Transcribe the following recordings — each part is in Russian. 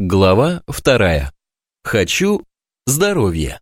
Глава вторая. Хочу здоровья.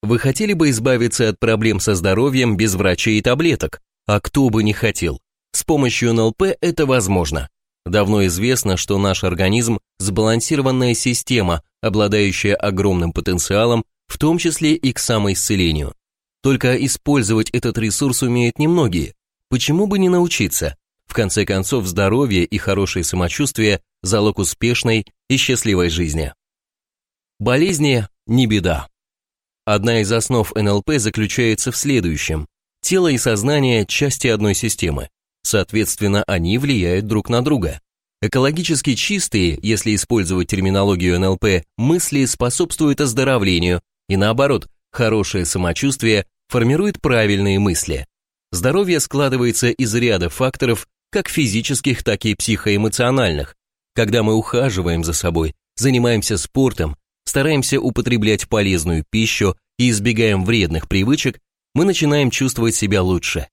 Вы хотели бы избавиться от проблем со здоровьем без врачей и таблеток? А кто бы не хотел? С помощью НЛП это возможно. Давно известно, что наш организм – сбалансированная система, обладающая огромным потенциалом, в том числе и к самоисцелению. Только использовать этот ресурс умеют немногие. Почему бы не научиться? В конце концов, здоровье и хорошее самочувствие – залог успешной и счастливой жизни. Болезни – не беда. Одна из основ НЛП заключается в следующем. Тело и сознание – части одной системы. Соответственно, они влияют друг на друга. Экологически чистые, если использовать терминологию НЛП, мысли способствуют оздоровлению, и наоборот, хорошее самочувствие формирует правильные мысли. Здоровье складывается из ряда факторов, как физических, так и психоэмоциональных, когда мы ухаживаем за собой, занимаемся спортом, стараемся употреблять полезную пищу и избегаем вредных привычек, мы начинаем чувствовать себя лучше.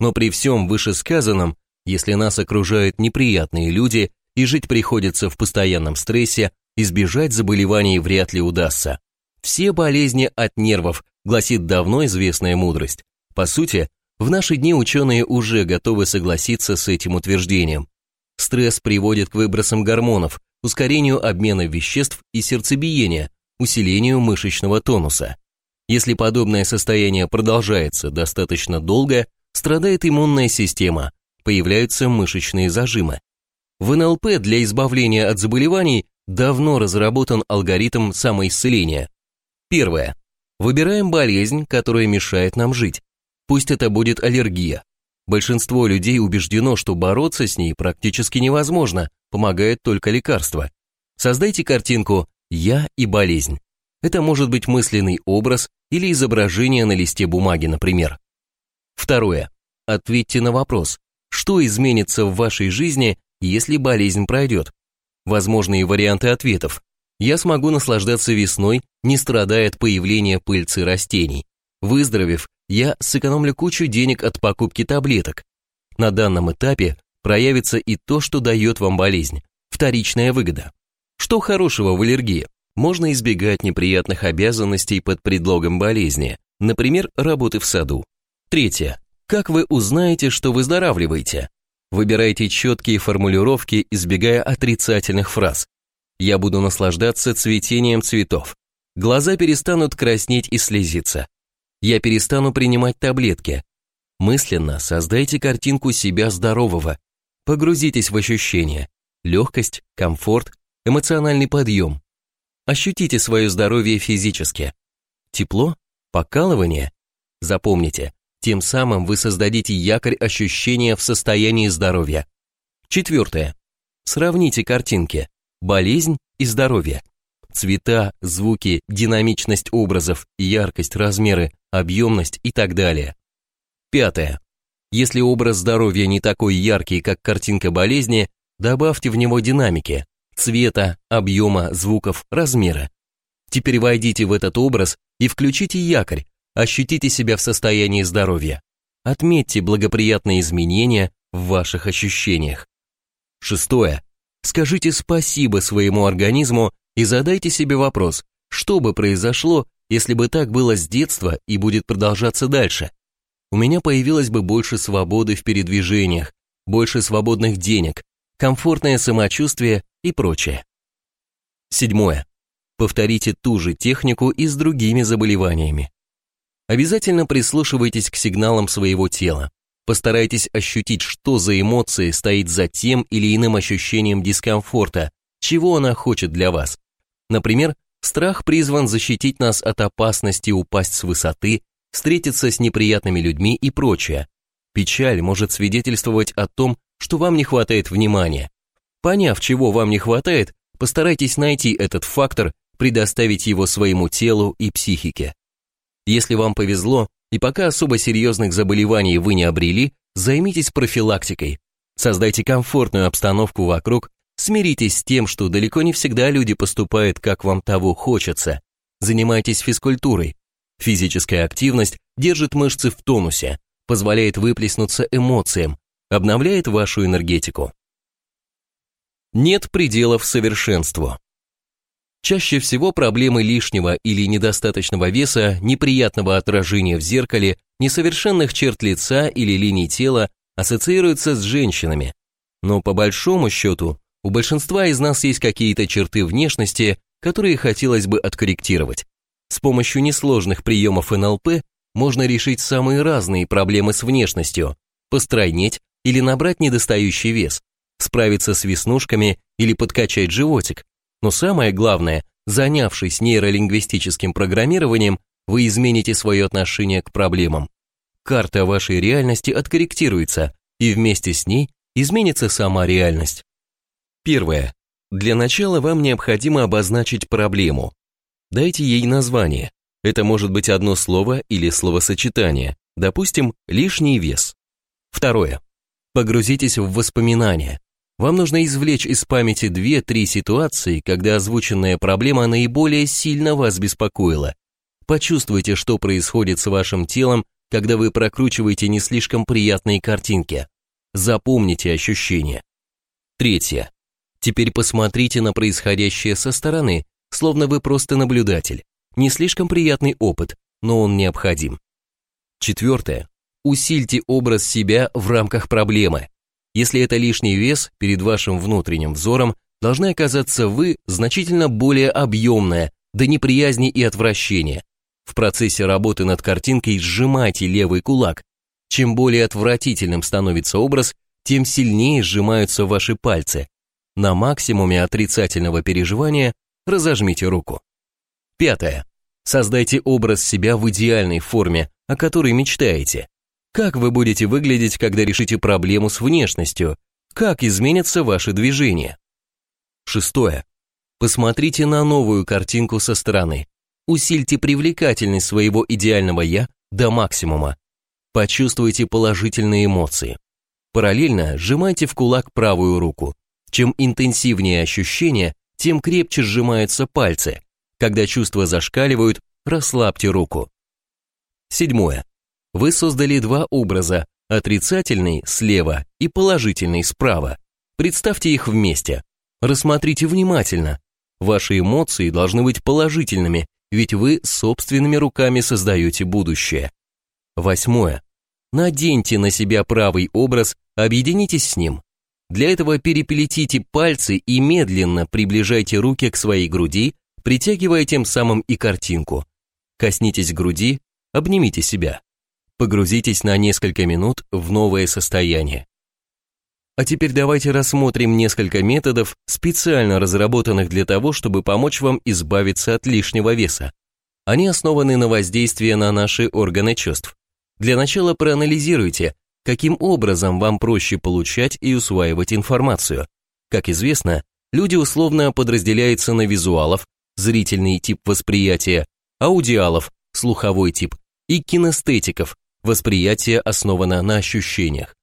Но при всем вышесказанном, если нас окружают неприятные люди и жить приходится в постоянном стрессе, избежать заболеваний вряд ли удастся. Все болезни от нервов, гласит давно известная мудрость. По сути, в наши дни ученые уже готовы согласиться с этим утверждением. Стресс приводит к выбросам гормонов, ускорению обмена веществ и сердцебиения, усилению мышечного тонуса. Если подобное состояние продолжается достаточно долго, страдает иммунная система, появляются мышечные зажимы. В НЛП для избавления от заболеваний давно разработан алгоритм самоисцеления. Первое. Выбираем болезнь, которая мешает нам жить. Пусть это будет аллергия, Большинство людей убеждено, что бороться с ней практически невозможно, помогает только лекарство. Создайте картинку «я и болезнь». Это может быть мысленный образ или изображение на листе бумаги, например. Второе. Ответьте на вопрос, что изменится в вашей жизни, если болезнь пройдет? Возможные варианты ответов. Я смогу наслаждаться весной, не страдая от появления пыльцы растений. Выздоровев, я сэкономлю кучу денег от покупки таблеток. На данном этапе проявится и то, что дает вам болезнь, вторичная выгода. Что хорошего в аллергии? Можно избегать неприятных обязанностей под предлогом болезни, например, работы в саду. Третье. Как вы узнаете, что выздоравливаете? Выбирайте четкие формулировки, избегая отрицательных фраз. Я буду наслаждаться цветением цветов. Глаза перестанут краснеть и слезиться я перестану принимать таблетки. Мысленно создайте картинку себя здорового. Погрузитесь в ощущения. Легкость, комфорт, эмоциональный подъем. Ощутите свое здоровье физически. Тепло, покалывание. Запомните, тем самым вы создадите якорь ощущения в состоянии здоровья. Четвертое. Сравните картинки. Болезнь и здоровье. Цвета, звуки, динамичность образов, яркость, размеры, объемность и так далее. Пятое. Если образ здоровья не такой яркий, как картинка болезни, добавьте в него динамики, цвета, объема, звуков, размера. Теперь войдите в этот образ и включите якорь, ощутите себя в состоянии здоровья. Отметьте благоприятные изменения в ваших ощущениях. Шестое. Скажите спасибо своему организму и задайте себе вопрос, что бы произошло, если бы так было с детства и будет продолжаться дальше. У меня появилось бы больше свободы в передвижениях, больше свободных денег, комфортное самочувствие и прочее. Седьмое. Повторите ту же технику и с другими заболеваниями. Обязательно прислушивайтесь к сигналам своего тела. Постарайтесь ощутить, что за эмоции стоит за тем или иным ощущением дискомфорта, чего она хочет для вас. Например, страх призван защитить нас от опасности упасть с высоты, встретиться с неприятными людьми и прочее. Печаль может свидетельствовать о том, что вам не хватает внимания. Поняв, чего вам не хватает, постарайтесь найти этот фактор, предоставить его своему телу и психике. Если вам повезло, и пока особо серьезных заболеваний вы не обрели, займитесь профилактикой. Создайте комфортную обстановку вокруг, Смиритесь с тем, что далеко не всегда люди поступают, как вам того хочется. Занимайтесь физкультурой. Физическая активность держит мышцы в тонусе, позволяет выплеснуться эмоциям, обновляет вашу энергетику. Нет пределов совершенству. Чаще всего проблемы лишнего или недостаточного веса, неприятного отражения в зеркале, несовершенных черт лица или линий тела ассоциируются с женщинами. Но по большому счету, у большинства из нас есть какие-то черты внешности, которые хотелось бы откорректировать. С помощью несложных приемов НЛП можно решить самые разные проблемы с внешностью, постройнеть или набрать недостающий вес, справиться с веснушками или подкачать животик, но самое главное, занявшись нейролингвистическим программированием, вы измените свое отношение к проблемам. Карта вашей реальности откорректируется, и вместе с ней изменится сама реальность. Первое. Для начала вам необходимо обозначить проблему. Дайте ей название. Это может быть одно слово или словосочетание, допустим, лишний вес. Второе. Погрузитесь в воспоминания. Вам нужно извлечь из памяти две-три ситуации, когда озвученная проблема наиболее сильно вас беспокоила. Почувствуйте, что происходит с вашим телом, когда вы прокручиваете не слишком приятные картинки. Запомните ощущения. Третье. Теперь посмотрите на происходящее со стороны, словно вы просто наблюдатель. Не слишком приятный опыт, но он необходим. Четвертое. Усильте образ себя в рамках проблемы. Если это лишний вес, перед вашим внутренним взором должны оказаться вы значительно более объемная, до неприязни и отвращения. В процессе работы над картинкой сжимайте левый кулак. Чем более отвратительным становится образ, тем сильнее сжимаются ваши пальцы. На максимуме отрицательного переживания разожмите руку. Пятое. Создайте образ себя в идеальной форме, о которой мечтаете. Как вы будете выглядеть, когда решите проблему с внешностью? Как изменятся ваши движения? Шестое. Посмотрите на новую картинку со стороны. Усильте привлекательность своего идеального «я» до максимума. Почувствуйте положительные эмоции. Параллельно сжимайте в кулак правую руку. Чем интенсивнее ощущения, тем крепче сжимаются пальцы. Когда чувства зашкаливают, расслабьте руку. Седьмое. Вы создали два образа, отрицательный слева и положительный справа. Представьте их вместе. Рассмотрите внимательно. Ваши эмоции должны быть положительными, ведь вы собственными руками создаете будущее. Восьмое. Наденьте на себя правый образ, объединитесь с ним. Для этого переплетите пальцы и медленно приближайте руки к своей груди, притягивая тем самым и картинку. Коснитесь груди, обнимите себя погрузитесь на несколько минут в новое состояние. А теперь давайте рассмотрим несколько методов, специально разработанных для того, чтобы помочь вам избавиться от лишнего веса. Они основаны на воздействии на наши органы чувств. Для начала проанализируйте, каким образом вам проще получать и усваивать информацию. Как известно, люди условно подразделяются на визуалов, зрительный тип восприятия, аудиалов, слуховой тип, и кинестетиков, Восприятие основано на ощущениях.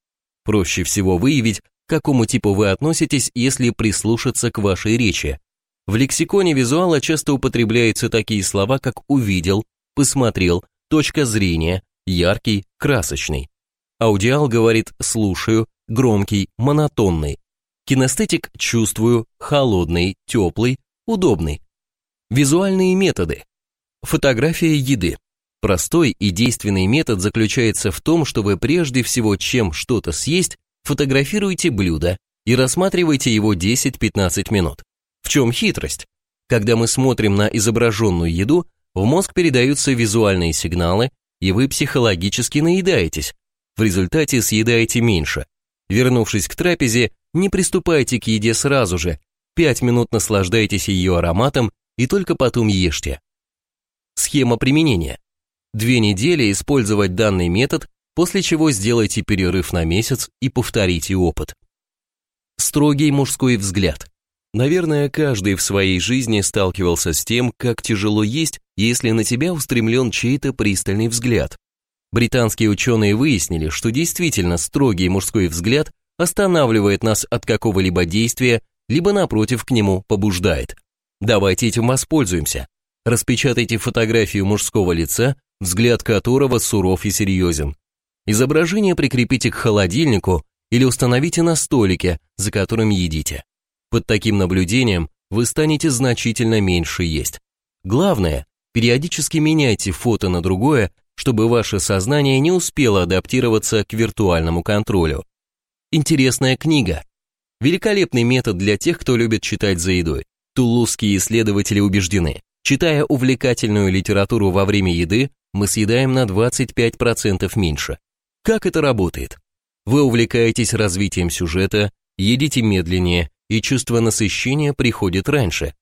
Проще всего выявить, к какому типу вы относитесь, если прислушаться к вашей речи. В лексиконе визуала часто употребляются такие слова, как «увидел», «посмотрел», «точка зрения», «яркий», «красочный». Аудиал говорит «слушаю», «громкий», «монотонный». Кинестетик «чувствую», «холодный», «теплый», «удобный». Визуальные методы. Фотография еды. Простой и действенный метод заключается в том, что вы прежде всего, чем что-то съесть, фотографируете блюдо и рассматриваете его 10-15 минут. В чем хитрость? Когда мы смотрим на изображенную еду, в мозг передаются визуальные сигналы, и вы психологически наедаетесь. В результате съедаете меньше. Вернувшись к трапезе, не приступайте к еде сразу же, 5 минут наслаждайтесь ее ароматом и только потом ешьте. Схема применения. Две недели использовать данный метод, после чего сделайте перерыв на месяц и повторите опыт. Строгий мужской взгляд. Наверное, каждый в своей жизни сталкивался с тем, как тяжело есть, если на тебя устремлен чей-то пристальный взгляд. Британские ученые выяснили, что действительно строгий мужской взгляд останавливает нас от какого-либо действия, либо напротив к нему побуждает. Давайте этим воспользуемся. Распечатайте фотографию мужского лица взгляд которого суров и серьезен. Изображение прикрепите к холодильнику или установите на столике, за которым едите. Под таким наблюдением вы станете значительно меньше есть. Главное, периодически меняйте фото на другое, чтобы ваше сознание не успело адаптироваться к виртуальному контролю. Интересная книга. Великолепный метод для тех, кто любит читать за едой. Тулузские исследователи убеждены, читая увлекательную литературу во время еды, мы съедаем на 25% меньше. Как это работает? Вы увлекаетесь развитием сюжета, едите медленнее, и чувство насыщения приходит раньше.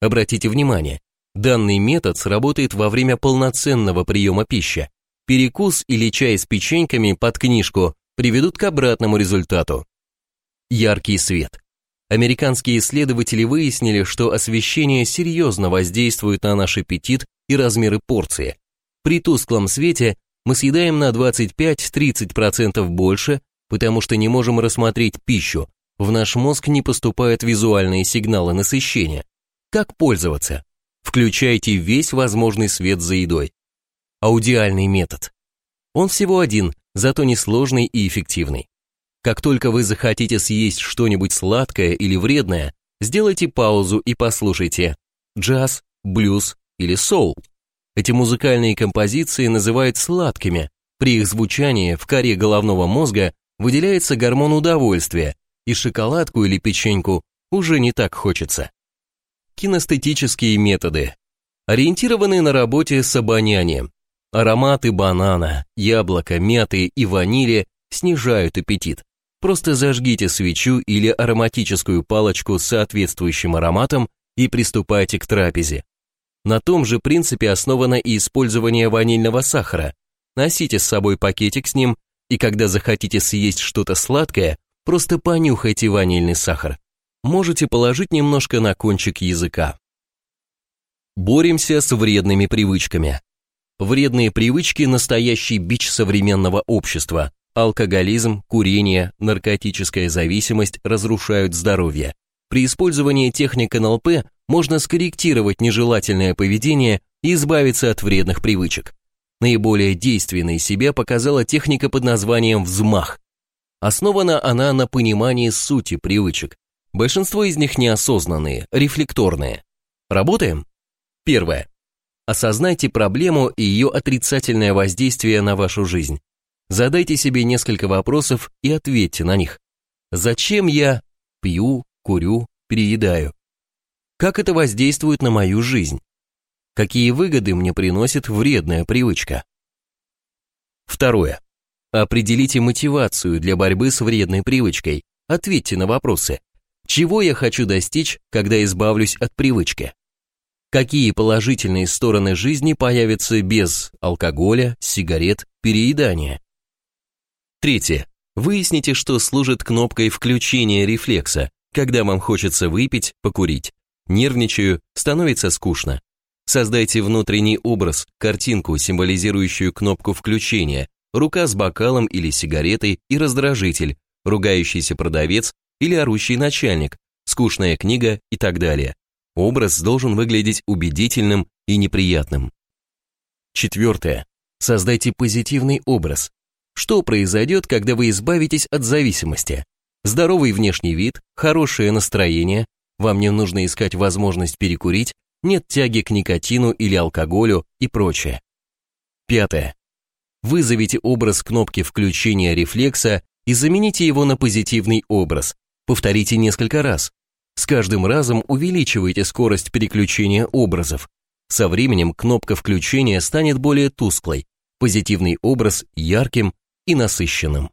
Обратите внимание, данный метод сработает во время полноценного приема пищи. Перекус или чай с печеньками под книжку приведут к обратному результату. Яркий свет. Американские исследователи выяснили, что освещение серьезно воздействует на наш аппетит и размеры порции. При тусклом свете мы съедаем на 25-30% больше, потому что не можем рассмотреть пищу, в наш мозг не поступают визуальные сигналы насыщения. Как пользоваться? Включайте весь возможный свет за едой. Аудиальный метод. Он всего один, зато несложный и эффективный. Как только вы захотите съесть что-нибудь сладкое или вредное, сделайте паузу и послушайте джаз, блюз или соул. Эти музыкальные композиции называют сладкими. При их звучании в коре головного мозга выделяется гормон удовольствия, и шоколадку или печеньку уже не так хочется. Кинестетические методы. Ориентированы на работе с обонянием. Ароматы банана, яблока, мяты и ванили снижают аппетит. Просто зажгите свечу или ароматическую палочку с соответствующим ароматом и приступайте к трапезе. На том же принципе основано и использование ванильного сахара. Носите с собой пакетик с ним, и когда захотите съесть что-то сладкое, Просто понюхайте ванильный сахар. Можете положить немножко на кончик языка. Боремся с вредными привычками. Вредные привычки – настоящий бич современного общества. Алкоголизм, курение, наркотическая зависимость разрушают здоровье. При использовании техник НЛП можно скорректировать нежелательное поведение и избавиться от вредных привычек. Наиболее действенной себя показала техника под названием «взмах». Основана она на понимании сути привычек. Большинство из них неосознанные, рефлекторные. Работаем? Первое. Осознайте проблему и ее отрицательное воздействие на вашу жизнь. Задайте себе несколько вопросов и ответьте на них. Зачем я пью, курю, переедаю? Как это воздействует на мою жизнь? Какие выгоды мне приносит вредная привычка? Второе. Определите мотивацию для борьбы с вредной привычкой. Ответьте на вопросы. Чего я хочу достичь, когда избавлюсь от привычки? Какие положительные стороны жизни появятся без алкоголя, сигарет, переедания? Третье. Выясните, что служит кнопкой включения рефлекса, когда вам хочется выпить, покурить. Нервничаю, становится скучно. Создайте внутренний образ, картинку, символизирующую кнопку включения, рука с бокалом или сигаретой и раздражитель, ругающийся продавец или орущий начальник, скучная книга и так далее. Образ должен выглядеть убедительным и неприятным. Четвертое. Создайте позитивный образ. Что произойдет, когда вы избавитесь от зависимости? Здоровый внешний вид, хорошее настроение, вам не нужно искать возможность перекурить, нет тяги к никотину или алкоголю и прочее. Пятое. Вызовите образ кнопки включения рефлекса и замените его на позитивный образ. Повторите несколько раз. С каждым разом увеличивайте скорость переключения образов. Со временем кнопка включения станет более тусклой, позитивный образ ярким и насыщенным.